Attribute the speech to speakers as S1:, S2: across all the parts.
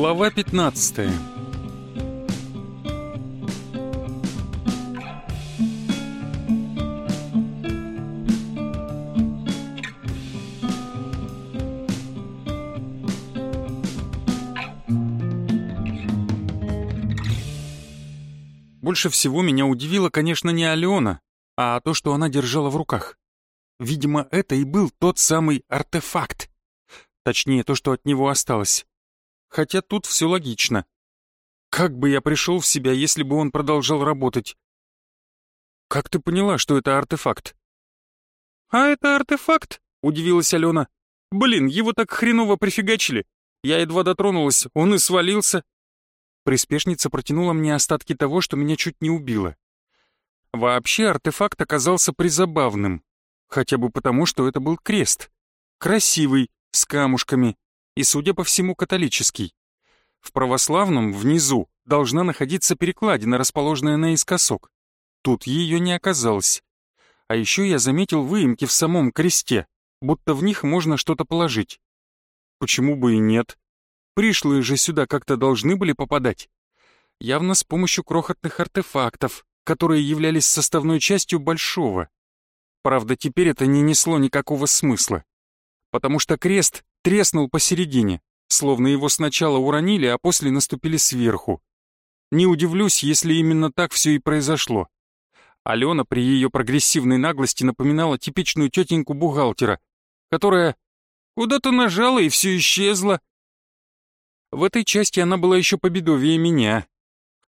S1: Глава 15 Больше всего меня удивило, конечно, не Алена, а то, что она держала в руках. Видимо, это и был тот самый артефакт. Точнее, то, что от него осталось. Хотя тут все логично. Как бы я пришел в себя, если бы он продолжал работать? Как ты поняла, что это артефакт? А это артефакт? Удивилась Алена. Блин, его так хреново прифигачили. Я едва дотронулась, он и свалился. Приспешница протянула мне остатки того, что меня чуть не убило. Вообще артефакт оказался призабавным. Хотя бы потому, что это был крест. Красивый, с камушками и, судя по всему, католический. В православном, внизу, должна находиться перекладина, расположенная наискосок. Тут ее не оказалось. А еще я заметил выемки в самом кресте, будто в них можно что-то положить. Почему бы и нет? Пришлые же сюда как-то должны были попадать. Явно с помощью крохотных артефактов, которые являлись составной частью большого. Правда, теперь это не несло никакого смысла. Потому что крест треснул посередине, словно его сначала уронили, а после наступили сверху. Не удивлюсь, если именно так все и произошло. Алена при ее прогрессивной наглости напоминала типичную тетеньку бухгалтера, которая куда-то нажала и все исчезло, в этой части она была еще победовее меня,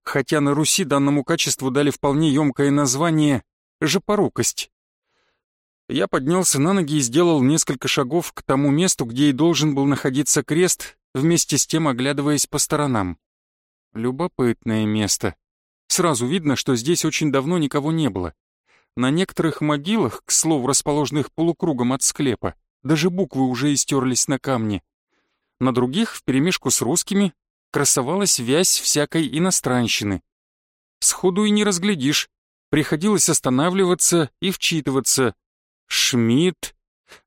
S1: хотя на Руси данному качеству дали вполне емкое название «жопорукость». Я поднялся на ноги и сделал несколько шагов к тому месту, где и должен был находиться крест, вместе с тем оглядываясь по сторонам. Любопытное место. Сразу видно, что здесь очень давно никого не было. На некоторых могилах, к слову, расположенных полукругом от склепа, даже буквы уже истерлись на камне на других, вперемешку с русскими, красовалась вязь всякой иностранщины. Сходу и не разглядишь, приходилось останавливаться и вчитываться. Шмидт,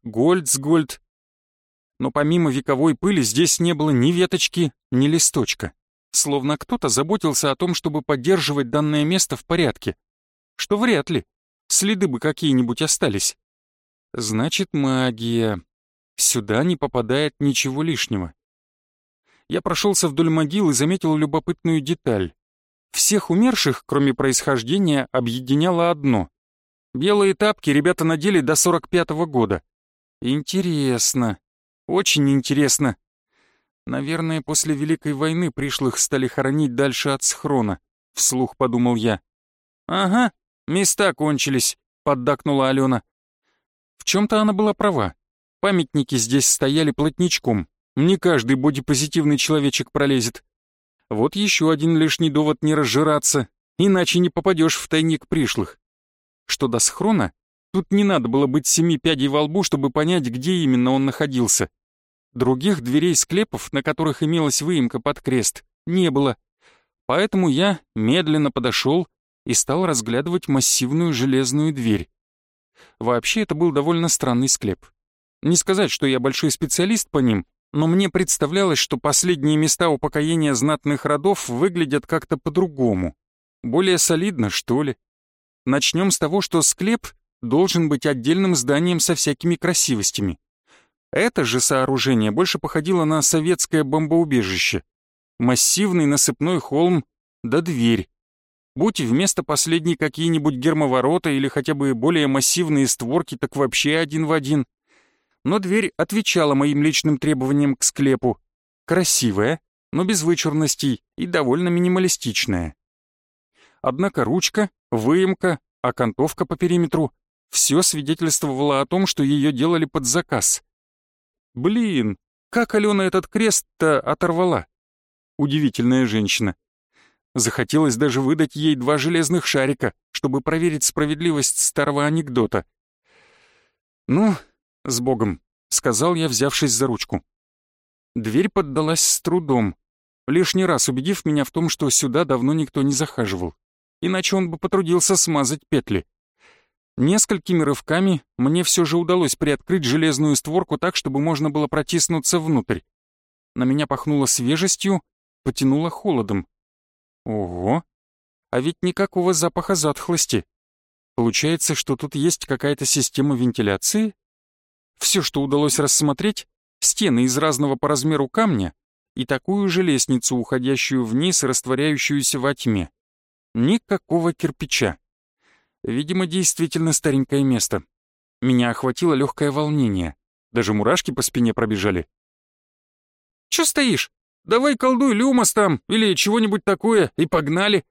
S1: Гольцгольд. Но помимо вековой пыли здесь не было ни веточки, ни листочка. Словно кто-то заботился о том, чтобы поддерживать данное место в порядке. Что вряд ли. Следы бы какие-нибудь остались. Значит, магия. Сюда не попадает ничего лишнего. Я прошелся вдоль могил и заметил любопытную деталь. Всех умерших, кроме происхождения, объединяло одно. Белые тапки ребята надели до 45-го года. Интересно. Очень интересно. Наверное, после Великой войны пришлых стали хоронить дальше от схрона, вслух подумал я. Ага, места кончились, поддакнула Алена. В чем-то она была права. Памятники здесь стояли плотничком. Не каждый бодипозитивный человечек пролезет. Вот еще один лишний довод не разжираться, иначе не попадешь в тайник пришлых. Что до схрона, тут не надо было быть семи пядей во лбу, чтобы понять, где именно он находился. Других дверей склепов, на которых имелась выемка под крест, не было. Поэтому я медленно подошел и стал разглядывать массивную железную дверь. Вообще это был довольно странный склеп. Не сказать, что я большой специалист по ним, но мне представлялось, что последние места упокоения знатных родов выглядят как-то по-другому. Более солидно, что ли. Начнем с того, что склеп должен быть отдельным зданием со всякими красивостями. Это же сооружение больше походило на советское бомбоубежище. Массивный насыпной холм да дверь. Будь вместо последней какие-нибудь гермоворота или хотя бы более массивные створки, так вообще один в один но дверь отвечала моим личным требованиям к склепу. Красивая, но без вычурностей и довольно минималистичная. Однако ручка, выемка, окантовка по периметру — все свидетельствовало о том, что ее делали под заказ. Блин, как Алена этот крест-то оторвала? Удивительная женщина. Захотелось даже выдать ей два железных шарика, чтобы проверить справедливость старого анекдота. Ну, «С Богом», — сказал я, взявшись за ручку. Дверь поддалась с трудом, лишний раз убедив меня в том, что сюда давно никто не захаживал, иначе он бы потрудился смазать петли. Несколькими рывками мне все же удалось приоткрыть железную створку так, чтобы можно было протиснуться внутрь. На меня пахнуло свежестью потянуло холодом. Ого! А ведь никакого запаха затхлости. Получается, что тут есть какая-то система вентиляции? Все, что удалось рассмотреть, стены из разного по размеру камня и такую же лестницу, уходящую вниз и растворяющуюся во тьме. Никакого кирпича. Видимо, действительно старенькое место. Меня охватило легкое волнение. Даже мурашки по спине пробежали. «Чё стоишь? Давай колдуй люмос там или чего-нибудь такое и погнали!»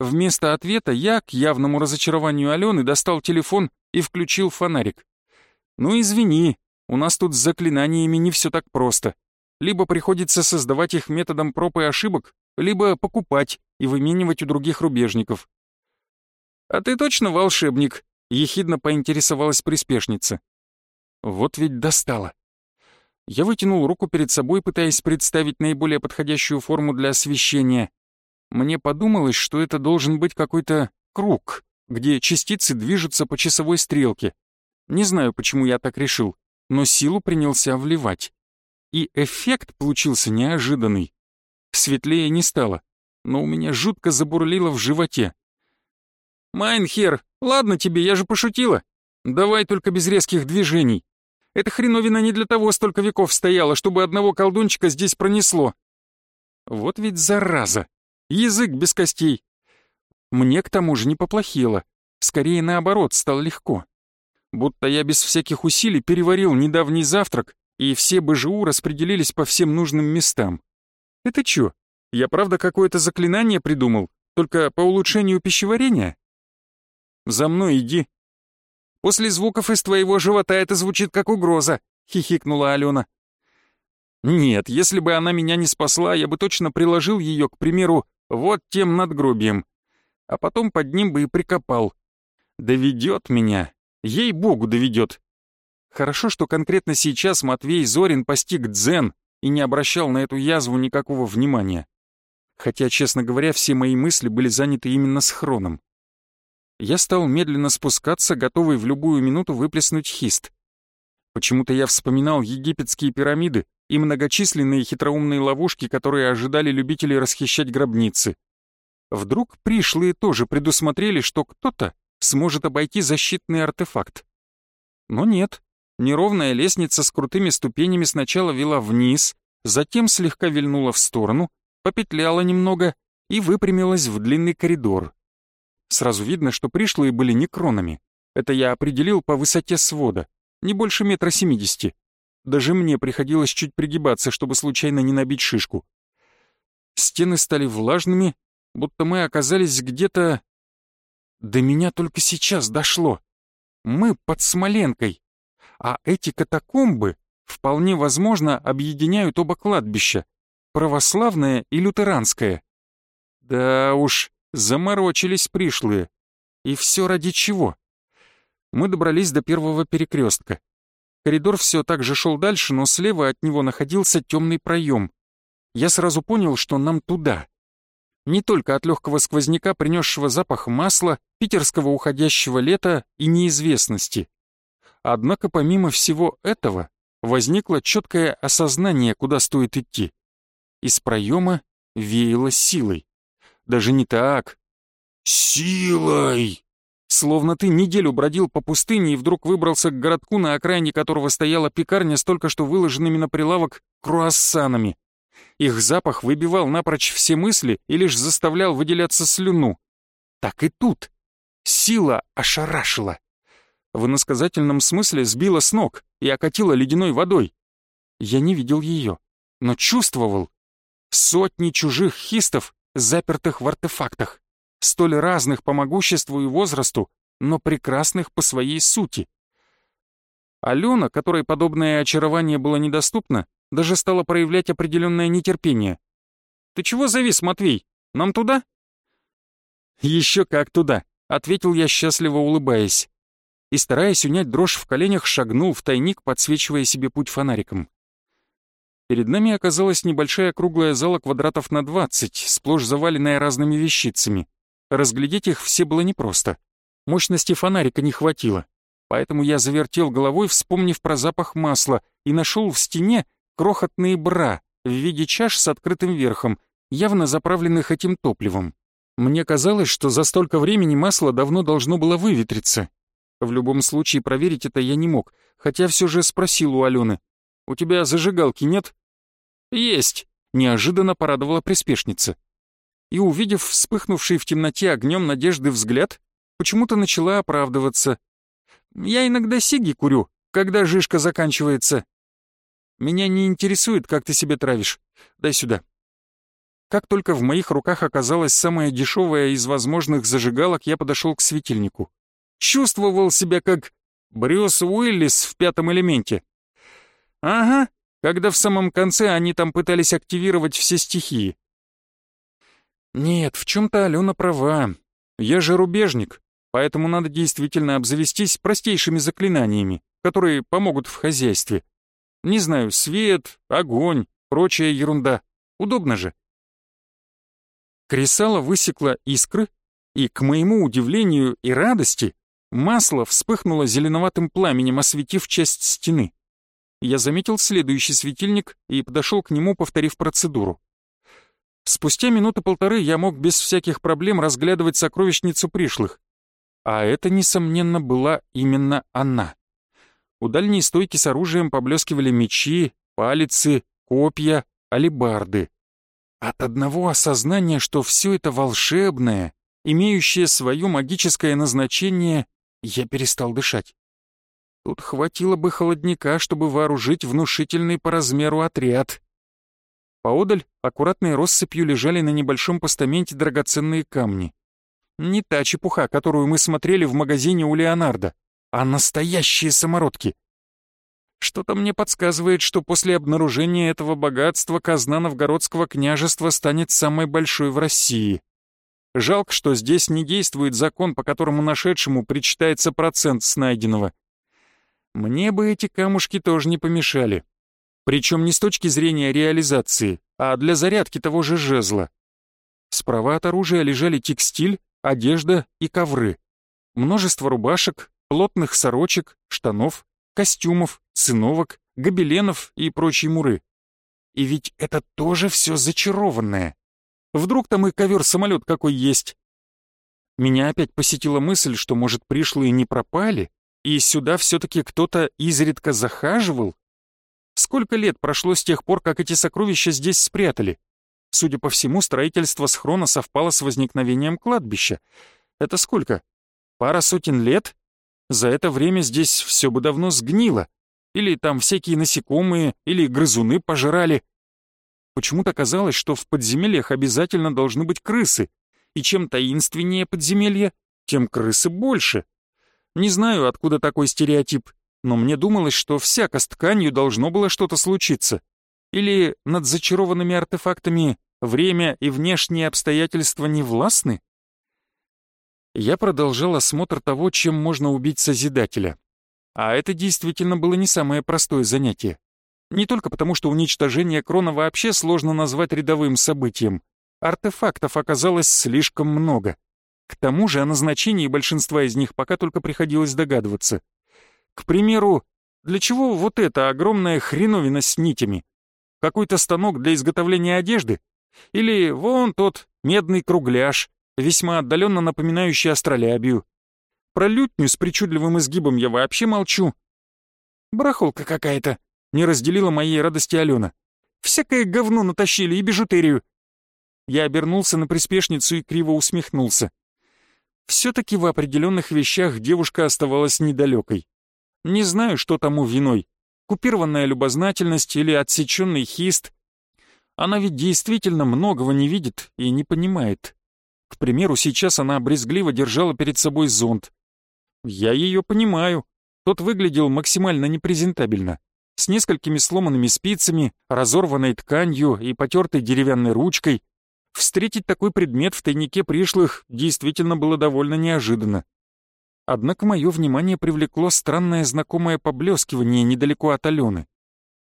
S1: Вместо ответа я, к явному разочарованию Алены, достал телефон и включил фонарик. «Ну извини, у нас тут с заклинаниями не все так просто. Либо приходится создавать их методом проб и ошибок, либо покупать и выменивать у других рубежников». «А ты точно волшебник?» — ехидно поинтересовалась приспешница. «Вот ведь достала». Я вытянул руку перед собой, пытаясь представить наиболее подходящую форму для освещения, мне подумалось, что это должен быть какой-то круг, где частицы движутся по часовой стрелке. Не знаю, почему я так решил, но силу принялся вливать. И эффект получился неожиданный. Светлее не стало, но у меня жутко забурлило в животе. «Майнхер, ладно тебе, я же пошутила. Давай только без резких движений. Эта хреновина не для того столько веков стояла, чтобы одного колдунчика здесь пронесло». Вот ведь зараза. Язык без костей. Мне к тому же не поплохело. Скорее наоборот, стало легко. Будто я без всяких усилий переварил недавний завтрак, и все БЖУ распределились по всем нужным местам. Это чё, я правда какое-то заклинание придумал, только по улучшению пищеварения? За мной иди. После звуков из твоего живота это звучит как угроза, хихикнула Алена. Нет, если бы она меня не спасла, я бы точно приложил ее, к примеру, вот тем надгробием. А потом под ним бы и прикопал. Доведет меня. Ей-богу, доведет. Хорошо, что конкретно сейчас Матвей Зорин постиг дзен и не обращал на эту язву никакого внимания. Хотя, честно говоря, все мои мысли были заняты именно схроном. Я стал медленно спускаться, готовый в любую минуту выплеснуть хист. Почему-то я вспоминал египетские пирамиды, и многочисленные хитроумные ловушки, которые ожидали любителей расхищать гробницы. Вдруг пришлые тоже предусмотрели, что кто-то сможет обойти защитный артефакт. Но нет, неровная лестница с крутыми ступенями сначала вела вниз, затем слегка вильнула в сторону, попетляла немного и выпрямилась в длинный коридор. Сразу видно, что пришлые были некронами. Это я определил по высоте свода, не больше метра семидесяти. Даже мне приходилось чуть пригибаться, чтобы случайно не набить шишку. Стены стали влажными, будто мы оказались где-то... До меня только сейчас дошло. Мы под Смоленкой. А эти катакомбы, вполне возможно, объединяют оба кладбища, православное и лютеранское. Да уж, заморочились пришлые. И все ради чего? Мы добрались до первого перекрестка. Коридор все так же шел дальше, но слева от него находился темный проем. Я сразу понял, что нам туда. Не только от легкого сквозняка, принесшего запах масла, питерского уходящего лета и неизвестности. Однако помимо всего этого возникло четкое осознание, куда стоит идти. Из проема веяло силой. Даже не так. «Силой!» Словно ты неделю бродил по пустыне и вдруг выбрался к городку, на окраине которого стояла пекарня с только что выложенными на прилавок круассанами. Их запах выбивал напрочь все мысли и лишь заставлял выделяться слюну. Так и тут. Сила ошарашила. В иносказательном смысле сбила с ног и окатила ледяной водой. Я не видел ее, но чувствовал. Сотни чужих хистов, запертых в артефактах столь разных по могуществу и возрасту, но прекрасных по своей сути. Алена, которой подобное очарование было недоступно, даже стала проявлять определенное нетерпение. «Ты чего завис, Матвей? Нам туда?» «Еще как туда», — ответил я, счастливо улыбаясь. И, стараясь унять дрожь в коленях, шагнул в тайник, подсвечивая себе путь фонариком. Перед нами оказалась небольшая круглая зала квадратов на двадцать, сплошь заваленная разными вещицами. Разглядеть их все было непросто. Мощности фонарика не хватило, поэтому я завертел головой, вспомнив про запах масла, и нашел в стене крохотные бра в виде чаш с открытым верхом, явно заправленных этим топливом. Мне казалось, что за столько времени масло давно должно было выветриться. В любом случае проверить это я не мог, хотя все же спросил у Алены. «У тебя зажигалки нет?» «Есть», — неожиданно порадовала приспешница. И, увидев вспыхнувший в темноте огнем надежды взгляд, почему-то начала оправдываться. «Я иногда сиги курю, когда жишка заканчивается. Меня не интересует, как ты себе травишь. Дай сюда». Как только в моих руках оказалась самая дешевая из возможных зажигалок, я подошел к светильнику. Чувствовал себя как Брюс Уиллис в пятом элементе. Ага, когда в самом конце они там пытались активировать все стихии. Нет, в чем-то Алена права. Я же рубежник, поэтому надо действительно обзавестись простейшими заклинаниями, которые помогут в хозяйстве. Не знаю, свет, огонь, прочая ерунда. Удобно же. Кресало высекло искры, и, к моему удивлению и радости, масло вспыхнуло зеленоватым пламенем, осветив часть стены. Я заметил следующий светильник и подошел к нему, повторив процедуру. Спустя минуты полторы я мог без всяких проблем разглядывать сокровищницу пришлых. А это, несомненно, была именно она. У дальней стойки с оружием поблескивали мечи, палицы, копья, алебарды. От одного осознания, что все это волшебное, имеющее свое магическое назначение, я перестал дышать. Тут хватило бы холодника, чтобы вооружить внушительный по размеру отряд. Поодаль аккуратной россыпью лежали на небольшом постаменте драгоценные камни. Не та чепуха, которую мы смотрели в магазине у Леонардо, а настоящие самородки — что-то мне подсказывает, что после обнаружения этого богатства казна новгородского княжества станет самой большой в России. Жалко, что здесь не действует закон, по которому нашедшему причитается процент с найденного. Мне бы эти камушки тоже не помешали. Причем не с точки зрения реализации, а для зарядки того же жезла. Справа от оружия лежали текстиль, одежда и ковры. Множество рубашек, плотных сорочек, штанов, костюмов, циновок, гобеленов и прочей муры. И ведь это тоже все зачарованное. Вдруг там и ковер-самолет какой есть. Меня опять посетила мысль, что, может, пришлые не пропали, и сюда все-таки кто-то изредка захаживал? Сколько лет прошло с тех пор, как эти сокровища здесь спрятали? Судя по всему, строительство схрона совпало с возникновением кладбища. Это сколько? Пара сотен лет? За это время здесь все бы давно сгнило. Или там всякие насекомые, или грызуны пожрали. Почему-то казалось, что в подземельях обязательно должны быть крысы. И чем таинственнее подземелье, тем крысы больше. Не знаю, откуда такой стереотип, но мне думалось, что всяко с тканью должно было что-то случиться. Или над зачарованными артефактами время и внешние обстоятельства не властны? я продолжал осмотр того, чем можно убить Созидателя. А это действительно было не самое простое занятие. Не только потому, что уничтожение Крона вообще сложно назвать рядовым событием. Артефактов оказалось слишком много. К тому же о назначении большинства из них пока только приходилось догадываться. К примеру, для чего вот эта огромная хреновина с нитями? Какой-то станок для изготовления одежды? Или вон тот медный кругляш, весьма отдаленно напоминающий астролябию. Про лютню с причудливым изгибом я вообще молчу. Барахолка какая-то, не разделила моей радости Алена. Всякое говно натащили и бижутерию. Я обернулся на приспешницу и криво усмехнулся. Все-таки в определенных вещах девушка оставалась недалекой. Не знаю, что тому виной. Купированная любознательность или отсеченный хист. Она ведь действительно многого не видит и не понимает. К примеру, сейчас она брезгливо держала перед собой зонт. Я ее понимаю. Тот выглядел максимально непрезентабельно. С несколькими сломанными спицами, разорванной тканью и потертой деревянной ручкой. Встретить такой предмет в тайнике пришлых действительно было довольно неожиданно. Однако мое внимание привлекло странное знакомое поблескивание недалеко от Алены.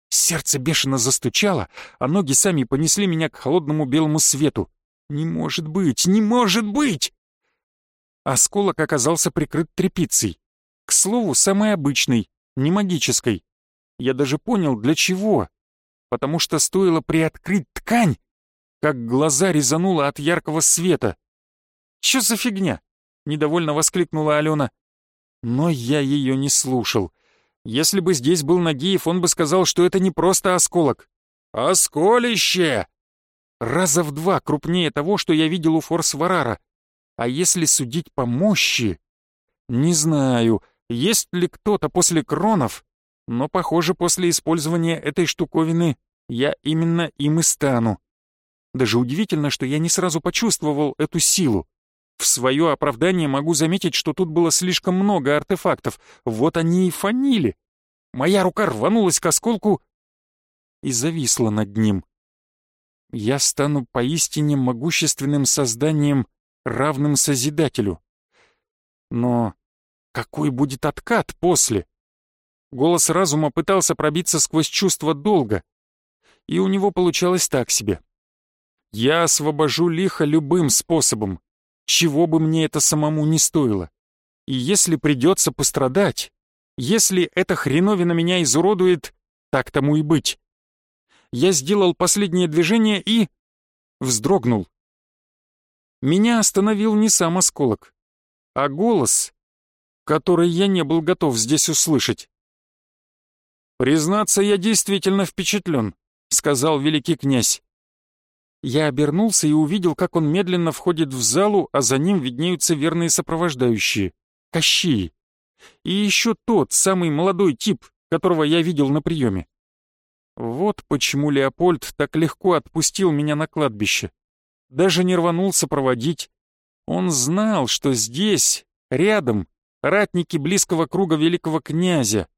S1: Сердце бешено застучало, а ноги сами понесли меня к холодному белому свету. «Не может быть! Не может быть!» Осколок оказался прикрыт тряпицей. К слову, самой обычной, не магической. Я даже понял, для чего. Потому что стоило приоткрыть ткань, как глаза резануло от яркого света. «Чё за фигня?» — недовольно воскликнула Алена. Но я ее не слушал. Если бы здесь был Нагиев, он бы сказал, что это не просто осколок. «Осколище!» Раза в два крупнее того, что я видел у Форс-Варара. А если судить по мощи... Не знаю, есть ли кто-то после кронов, но, похоже, после использования этой штуковины я именно им и стану. Даже удивительно, что я не сразу почувствовал эту силу. В свое оправдание могу заметить, что тут было слишком много артефактов. Вот они и фанили. Моя рука рванулась к осколку и зависла над ним. Я стану поистине могущественным созданием, равным Созидателю. Но какой будет откат после? Голос разума пытался пробиться сквозь чувство долга, и у него получалось так себе. Я освобожу лихо любым способом, чего бы мне это самому не стоило. И если придется пострадать, если эта хреновина меня изуродует, так тому и быть. Я сделал последнее движение и... вздрогнул. Меня остановил не сам осколок, а голос, который я не был готов здесь услышать. «Признаться, я действительно впечатлен», — сказал великий князь. Я обернулся и увидел, как он медленно входит в залу, а за ним виднеются верные сопровождающие — Кощеи. И еще тот, самый молодой тип, которого я видел на приеме. Вот почему Леопольд так легко отпустил меня на кладбище. Даже не рванулся проводить. Он знал, что здесь, рядом, ратники близкого круга великого князя.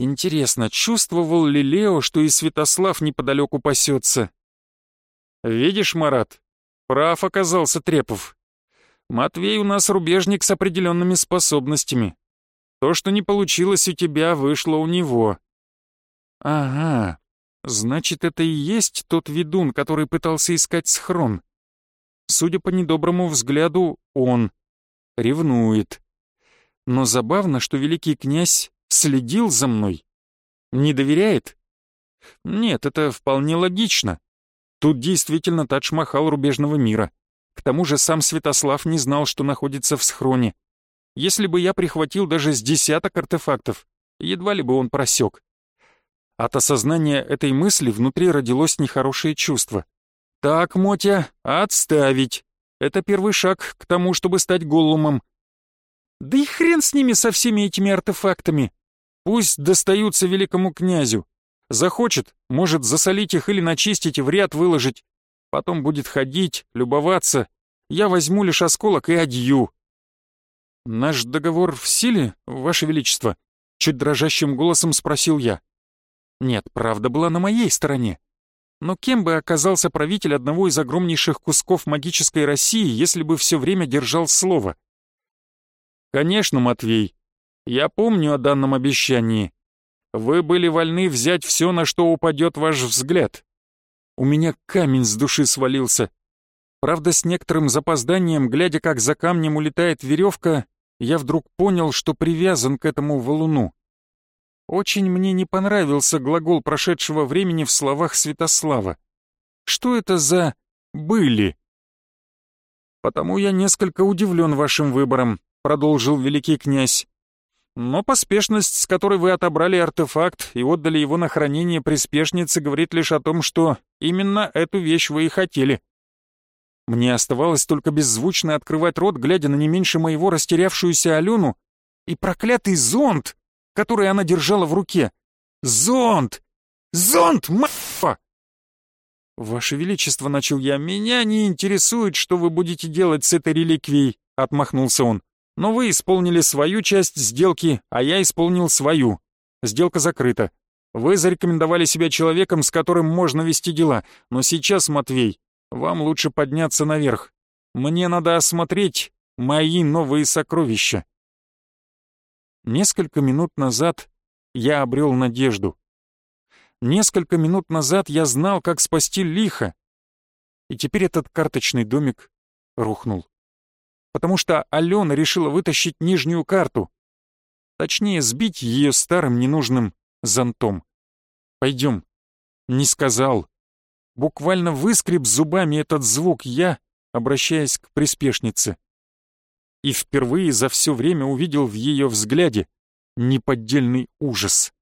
S1: Интересно, чувствовал ли Лео, что и Святослав неподалеку пасется? Видишь, Марат, прав оказался Трепов. Матвей у нас рубежник с определенными способностями. То, что не получилось у тебя, вышло у него. Ага, значит, это и есть тот ведун, который пытался искать схрон. Судя по недоброму взгляду, он ревнует. Но забавно, что великий князь следил за мной. Не доверяет? Нет, это вполне логично. Тут действительно Тадж-Махал рубежного мира. К тому же сам Святослав не знал, что находится в схроне. Если бы я прихватил даже с десяток артефактов, едва ли бы он просек. От осознания этой мысли внутри родилось нехорошее чувство. «Так, Мотя, отставить. Это первый шаг к тому, чтобы стать голлумом. Да и хрен с ними, со всеми этими артефактами. Пусть достаются великому князю. Захочет, может засолить их или начистить и в ряд выложить. Потом будет ходить, любоваться. Я возьму лишь осколок и адью. «Наш договор в силе, Ваше Величество?» Чуть дрожащим голосом спросил я. Нет, правда была на моей стороне. Но кем бы оказался правитель одного из огромнейших кусков магической России, если бы все время держал слово? «Конечно, Матвей. Я помню о данном обещании. Вы были вольны взять все, на что упадет ваш взгляд. У меня камень с души свалился. Правда, с некоторым запозданием, глядя, как за камнем улетает веревка, я вдруг понял, что привязан к этому валуну. Очень мне не понравился глагол прошедшего времени в словах Святослава. Что это за «были»? «Потому я несколько удивлен вашим выбором», — продолжил великий князь. Но поспешность, с которой вы отобрали артефакт и отдали его на хранение приспешнице, говорит лишь о том, что именно эту вещь вы и хотели. Мне оставалось только беззвучно открывать рот, глядя на не меньше моего растерявшуюся Алену, и проклятый зонт, который она держала в руке. Зонт! Зонт, ма***а! «Ваше Величество», — начал я, — «меня не интересует, что вы будете делать с этой реликвией», — отмахнулся он. Но вы исполнили свою часть сделки, а я исполнил свою. Сделка закрыта. Вы зарекомендовали себя человеком, с которым можно вести дела, но сейчас, Матвей, вам лучше подняться наверх. Мне надо осмотреть мои новые сокровища. Несколько минут назад я обрел надежду. Несколько минут назад я знал, как спасти лихо. И теперь этот карточный домик рухнул потому что Алена решила вытащить нижнюю карту. Точнее, сбить ее старым ненужным зонтом. «Пойдем». Не сказал. буквально выскреб зубами этот звук я, обращаясь к приспешнице. И впервые за все время увидел в ее взгляде неподдельный ужас.